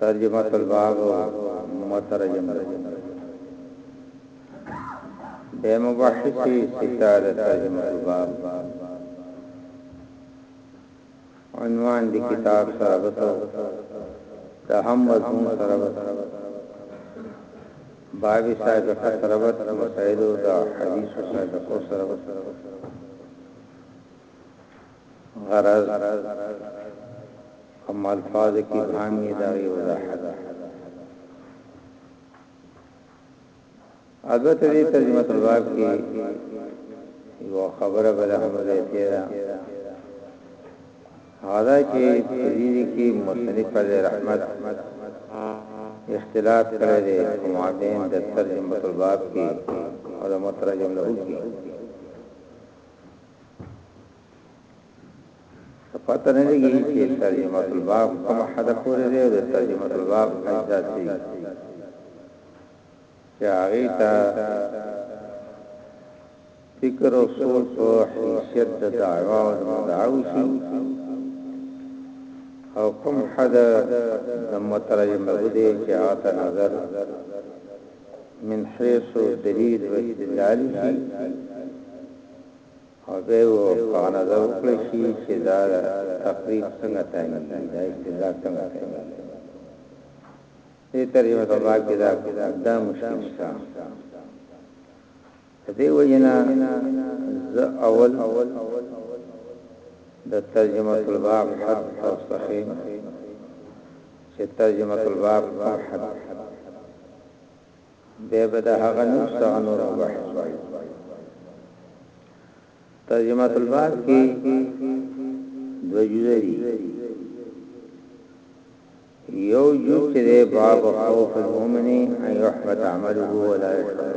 ترجمة الباب او مترجم ده د مباحثي ستا د ترجمة الباب عنوان د کتاب سره بتو د هم مضمون سره بتو بابي سابقه سره بتو مسائلو د حدیث سابقه سره بتو غرض کوم الفاظ کې ابهام یې دا یو وضاحت البته دې ترجمه الباب کې یو خبره بل هم ده تیرا هغه چې دې کې مصنف علی رحمت اختلاف کړی دی کوم عبین د ترجمه الباب کې او د مترجم له کې پته نه لګي چې ترجمه الباب کوم حد پورې دی د ترجمه الباب اجزا سي چې هغه ته فکر او سوچ او حیثیت د دعوا او مدعو شي او کوم حد د مترجم له دې چې هغه نظر من حيث دلیل و استدلال شي او به یې په نظر وکړای شي چې دا تخریب څنګه تامینېږي، دا استهزاء څنګه تامینېږي. دې ترجمه طبعه کې دا دا مشکل شته. د دې وجې نه زه اول د ترجمه الباب حد او صحیح چې ترجمه الباب کوم حد بیا به د هغه نفس دغه نور بحث وایي ترجمه الباب کې دو جزء دي یو جز چې ده باب خوف المؤمن ان يحبط عمله ولا يشعر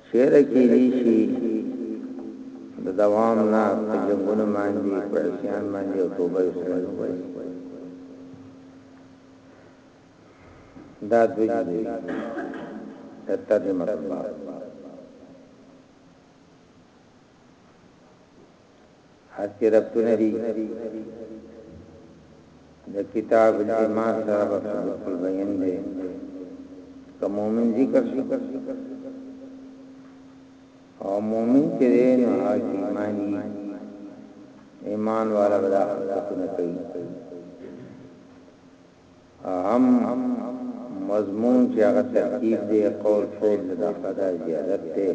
چېرې کېدی شي د دوام نه په جنګونو باندې په عصيان باندې او توبه یې سره وکړي دا دوی دي ترجمه الله حقیرتونه دي د کتاب الجماع سره په صدق البین دی که مومن ذکر شو او مومن چې دی نو هغه ایمان دی ایمان والا بلا خلقونه کوي اهم مضمون چې هغه ترکیب دی قول فعل د داخله زیادت دی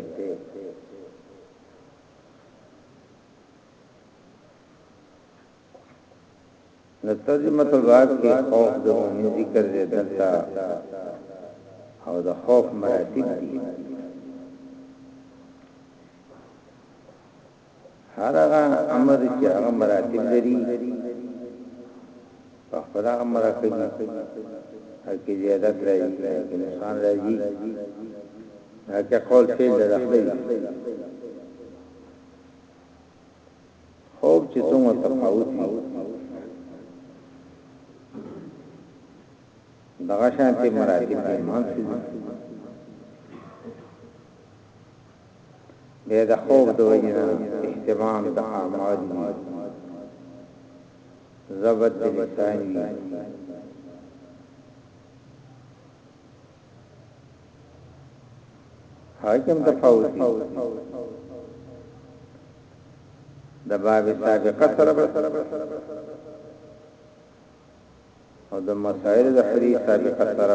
د ترجمه الباب کې خوف د مؤمن ذکر دی دلته او د خوف مراتب دي هر هغه امر چې هغه مراتب لري په خپل هغه مراتب کې زیادت راځي کې نقصان راځي هغه قول فعل د خپل خوب چې څومره تفاوت وي دغه شانتي مراتب دي ایمان شي به د خوب د وجنه اهتمام د اعمال زبد لسان حاکم تفاوتی د باب سابقه سره او د مسائل د حری سابقه سره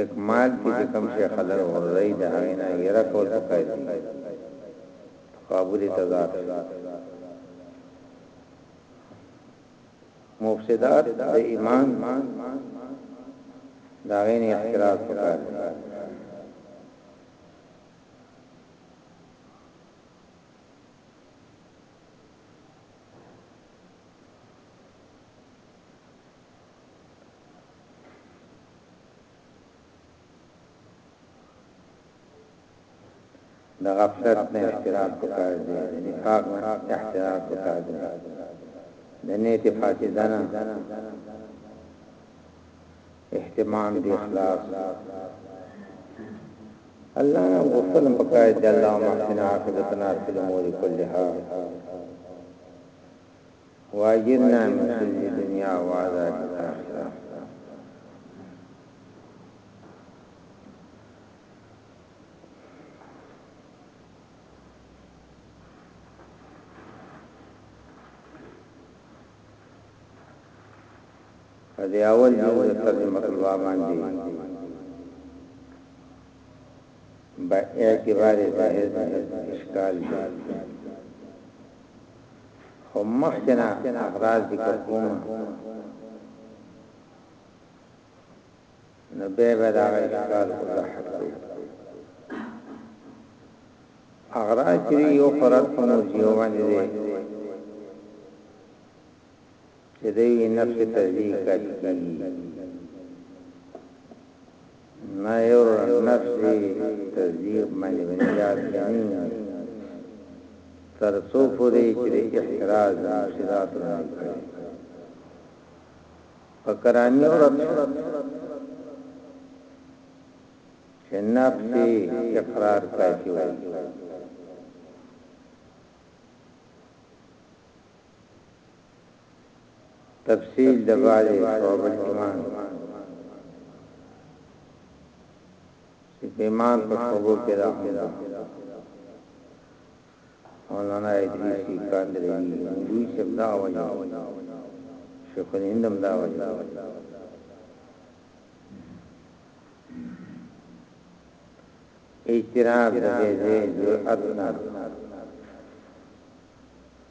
اکمال کې چې کوم شی خلل غورځوي د هغې نه يره کول پکار دي تقابل تضاد مفسدات د ایمان د هغې نه احتراز پکار دي د غفلت نه احتراز پکار دی د نفاق نه احتراز پکار دی د نیت فاسده نه اهتمام دی اخلاص الله نه غفل پکار دی الله محسن عاقبتنا فی الامور كلها واجر نامې ښځې دنیا او آزادي ته اړتیا لري. په دې اول جز د ترجمه الوا باندې با اعتبار ظاهر اشکال دی خو مخکې نه اغراض ذکر کوم نو به به دا اشکال وضاحت کوي اغراض چې یو فرد په مرجیو باندې دی چې د یوې نښې تشبیه کافي کېږي، نه یو نښې تشبیه باندې بنیاد شني تر څو پورې چې د احتراز د مفسداتو نه کړي په کراني ورته چې نفس اقرار کافي وي تفصیل د بعضې شعب الایمان چه په ایمان په شعبو کې دا هم دا مولانا ادریسی کاندروی مولوی سب دا وجه شیخ الهندم دا وجه اجتراب دا دیزه جرعتنا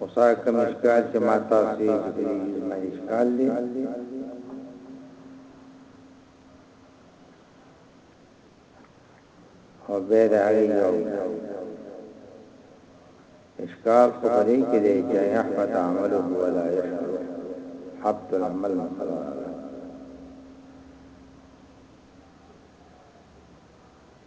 اوسا کوم اشکال چې ما تاسو یې دې ما اشکال دي او به دا یو اشکال خو دې کې دی چې احمد عمل هو لا يشعر حبط العمل مثلا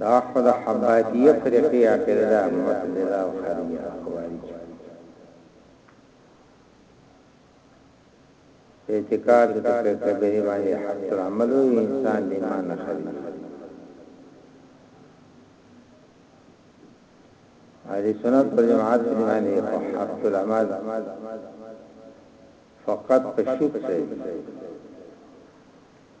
دا خو د حبادیه فرقې عقیده ده، معتزله او خارجه خوارج. په اعتقاد د کفر کبیره باندې حق العمل او انسان د ایمان نه خارج دی. اهل سنت پر جماعت باندې حق العمل فقط په شک دی.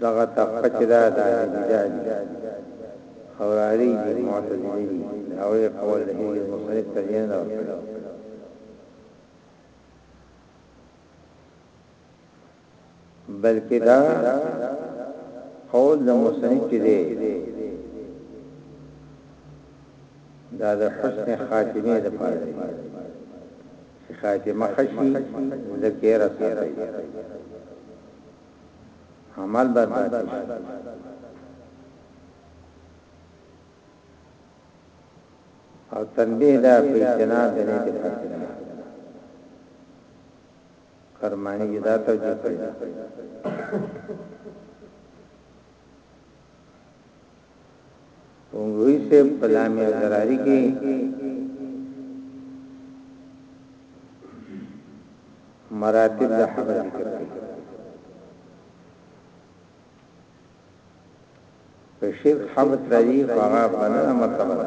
دغه طبقه چې ده د اهل بدعه دي، خوارج دي، معتزله دي، د هغوی قول له هیڅ مصنف ترجیح نه ده ورکړې. بلکې دا قول د مصنف چې دی دا د حسن خاتمه د پاره دی چې خاتمه خشي ذکر سره عمل به پاتې شي او تنبیه دا په اجتناب د نه دي پاتې نه کرمانی جدا توجه کړی پنګوی سے په لامع ضراری کې مراتب د حق ذکر کوي په شرک حبت راځي هغه بنه مرتبه ده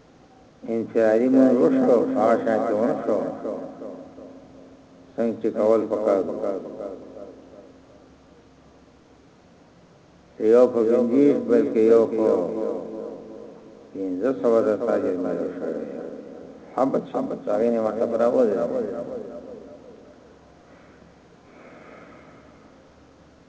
انفرادي مونږ وشو هغه شان چې ونه شو څنګه چې کول پکار دي یو په بنجیش بلکې یو په پینځه سوه د تاجر مالو شوی حبت شبت هغې نه ورته براوځي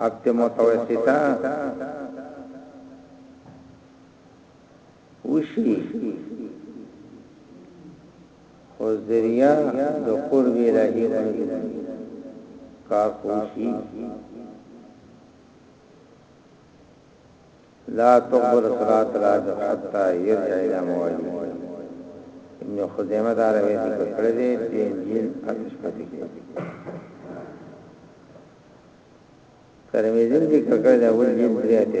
حبت متوسطه وشي خو ذریعہ د قرب الهی کار کوشي لا تقبل صلاة العاجز حتى يرجع الى مواليه ابن خزیمه دا روایت ذکر کړی دی د انجیل اتش پتی کې ترمذی ذکر کړی دی اول جیل دریا ته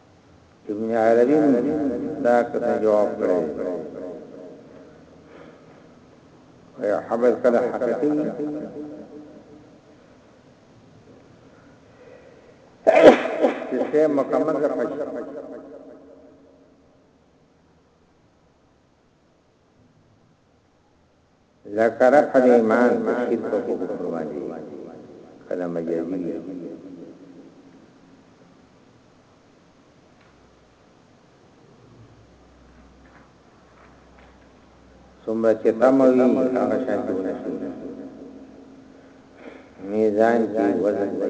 ابن عربي دا کته جواب کړی وي حبل کله حقیقي چې څه مکمل ده پښ لکه رفع د ایمان په شرک او په کفر باندې کله مجازي وي څومره چې تم وي هغه شان کې ونشي میزان کې وزن دی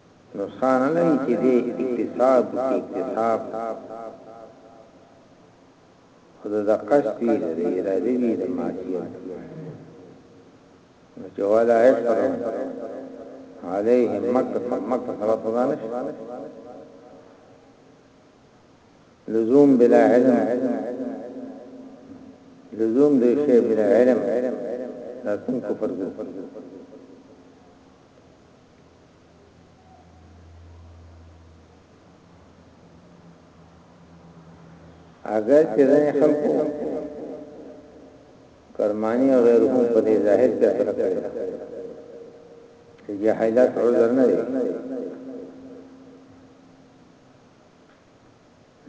نقصان نه وي چي دي اکتساب وکړي اکتساب خو د قصد وي د ارادي وي د معصیت نو چې ولا يشعرون عليهم مکه مکه سره خدا نشي لزوم بلا علم لزوم دې شی بلا علم دا څنګه پرځو اګر چې ځینې خلکو کرمانی او غیر هم په دې ظاهر کې اثر کوي چې جهالت عذر نه دی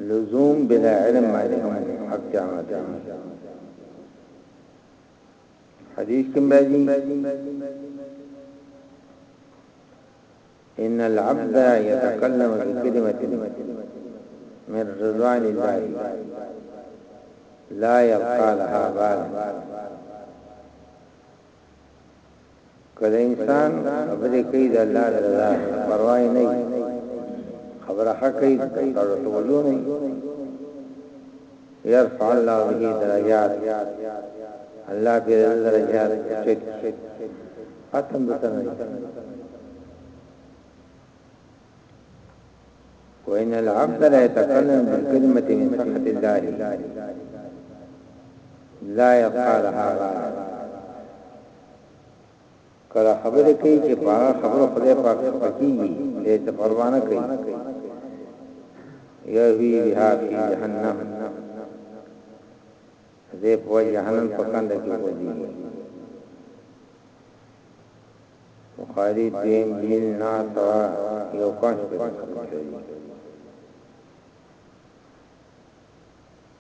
لزوم بلا علم باندې هم حق جامع دی حدیث کم باجی ان العبد يتكلم بكلمه من رضوان الله لا يبقى لها بال که د انسان خبرې کوي د الله د رضا پروا یې نه وي، خبره ښه کوي د سړو توجه نه وي، یرفع الله به درجات الله به درجات چک ختم دته نه وإن العبد لا يتكلم بالكلمة من سخط الله لا يقالها غالب کله خبرې کوي چې په هغه خبرو خدای پاک خفه کیږي دې ته پروا نه کوي یهوی بها فی جهنم دې په جهنم په کند کې وځي بخاری دیم جیل نا سوا یو کاش پر کړی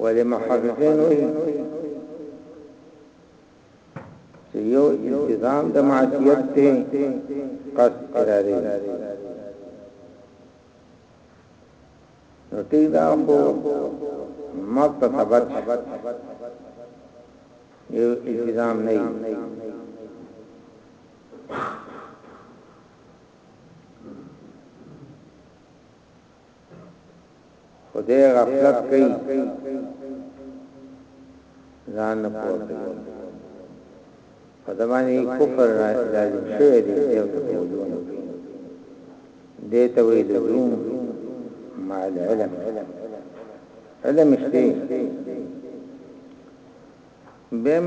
ولی محققین وی چه یو التزام دا معصیت تی قصد ارادی نو تی دا خو مقتصبت یو التزام نئی خدای غفلت کوي ځان نه پورته په دمانه کفر لازم شوی دی یو څه وجود دې ته وی لزوم مع العلم علم شته بم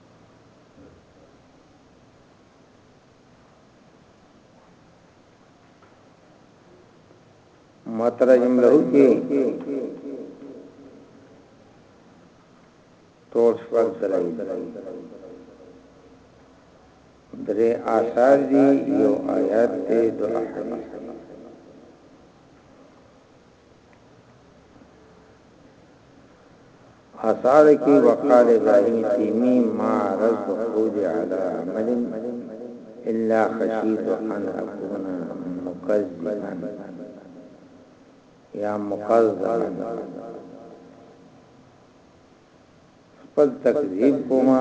مترجم له کې تور شپږ دلایل درې آثار دي یو آیات دی دوه حدیث آثار کی وقال ابراهیم تیمی ما رز خود علی عمل الا خشیت ان اکون مکذبا یا مکذبا خپل تکذیب کوما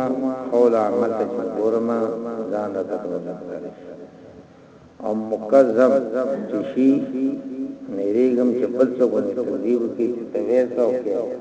قول عمل ته چې ګورم ځان ته تکذیب کوي او مکذب چې شي نریګم چې بل څه کوي تکذیب کوي چې تویر څو کوي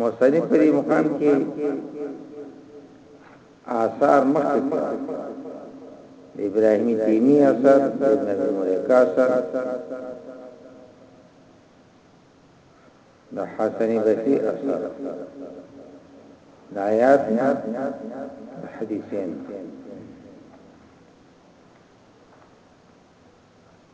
مصنف پر مقام کې آثار مخکې ابراهيمي تيمي اثر ابن ابي مليكه اثر د حسن بصري اثر د آیات حدیثین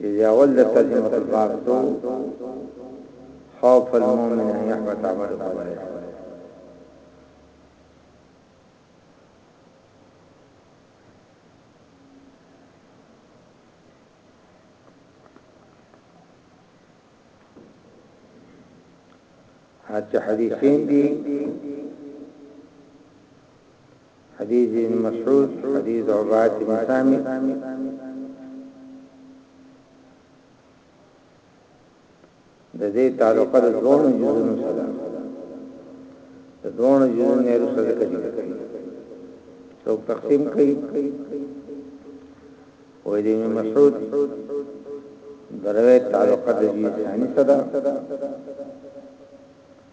جزء اول د ترجمة الباب دو خوف المؤمن ان يحبط عمله وليس حتی حدیثین دی حديث ابن مسعود حديث عباد بن سامي د دې تعلق د دوه جزونو سره د دوه جزونو نه رسول کړي څو تقسیم کړي وې دې مسعود دروي تعلق د دې ثاني سره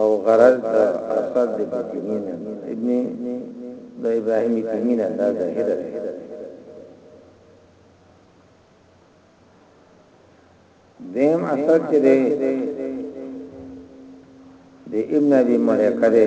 او غرض د اسد د بکینین ابن د ابراهیم تیمین دا ظاهر دی دیم اسد چې دی د ابن ابي مليکه دی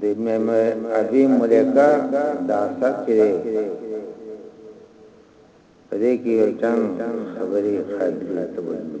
د امام ابي مليکه د اثر چې په دې کې یو چم خبرې خاطرې ته وایي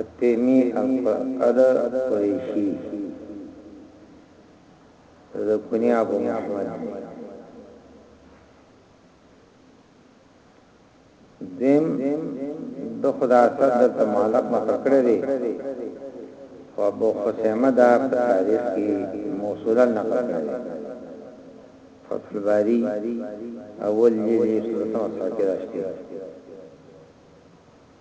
التيمي القرئد قريشي د کنیا ابو محمد دیم د خدا سره د تمالق مکړه دی او ابو خسیمه دا په تاریخ کې موصولا نقل کړی فتح الباری اول جلد 300 صفحه کې راځي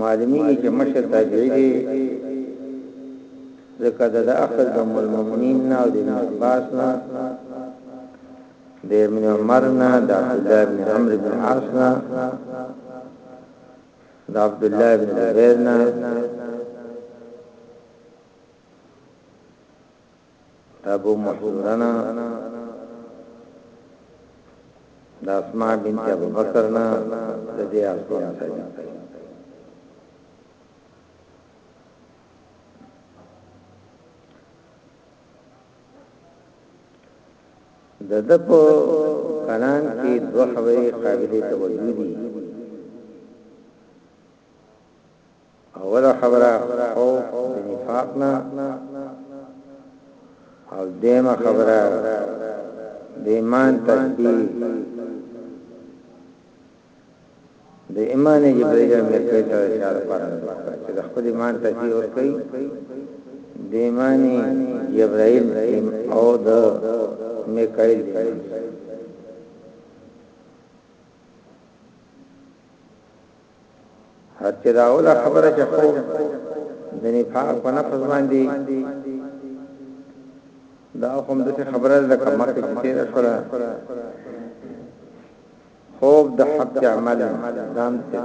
معلومیږي چې مشر تابعي دی ځکه د اخذ د المؤمنین نه او د ابن عباس نه د ابن عمر نه د عبد الله بن عمرو بن عاص نه د عبد الله بن زبیر نه ابو محذورنا د اسماء بنت ابو بکر نه د دې اسونه سره د د په کلام کې دوه حوی قابلیت وجودي اوله خبره خوف د نفاق نه او دیمه خبره د ایمان تشبیه د ایمان جبرئیل مرکه ته اشاره پاره چې د خپل ایمان تشبیه ور کوي د ایمان جبرئیل او د میکائیل هر چې دا اوله خبره چې خو د نفاق په نفس باندې دا هم د څه خبره ده کوم کې چې تیر شولا خوب د حق عمل دام ته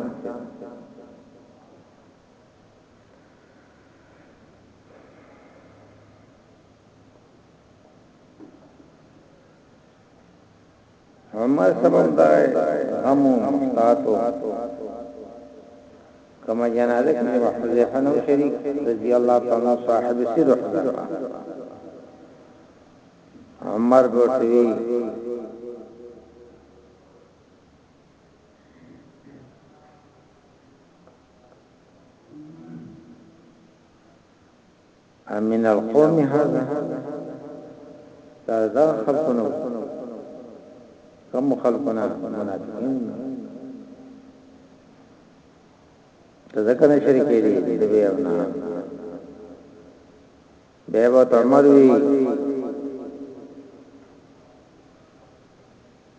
همه سبب دا غم او مختاتو کما جنازه کې محذفه نو شریک رضی الله تعالی صاحب سر حضرت عمر ګوتوی من القوم هذا دا دا خلقنا کم خلقنا منافقین تذکر شریکی دی دی بی اونا بی بات عمر وی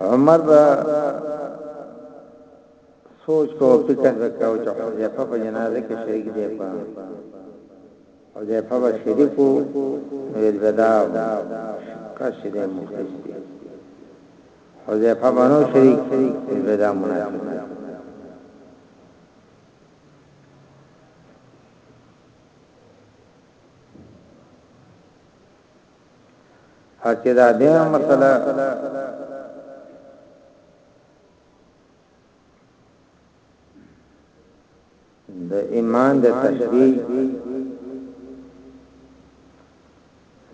عمر با سوچ کو فکر وکاو چې حذیفه په جنازه کې شریک دی په حذیفه به شریکو ویل بدا کښې دې مخکې حذیفه بنو شریک بدا منافق هر چې دا دې مسله د ایمان د تشبیه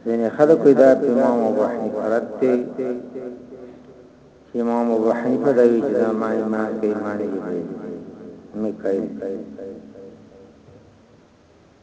ځنې خلق دا امام ابو حنیفه رد ته امام ابو حنیفه دا وی چې ما ایمان کې ایمان یې مې کوي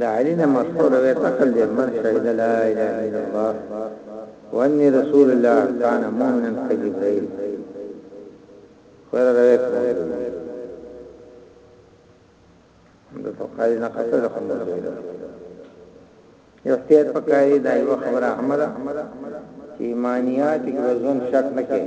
د علی نه مشهور روایت عقل دې من شهد لا اله الا الله واني رسول الله كان مؤمنا كجبريل خير روایت د فقای نه قصد کوم یو اختیار پکاري دا یو خبره احمد چې ایمانیات کې وزن شک نه کوي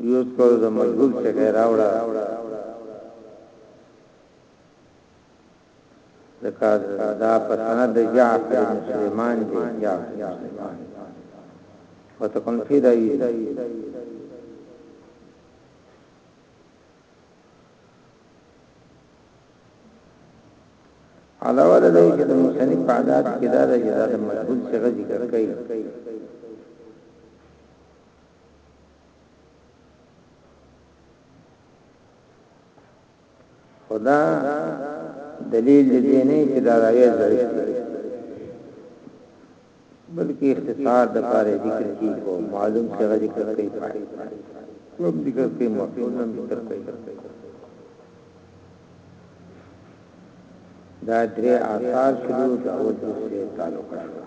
یوز کړو د مجهول ټکی راوړه لکه دا پسند د جعفر بن سليمان دی جعفر بن سليمان وتكون في دايي علاوه له دې کې د مصنف په عادت کې دا د جزا د مجهول څخه ذکر کړي خدا دلیل دې نه چې دا راوي ضعیف دی بلکې اختصار د پاره ذکر کی کو معلوم څنګه ذکر کوي پاره کوم ذکر کوي مفعول هم ذکر کوي دا درې آثار شروع د اول څخه تعلق شو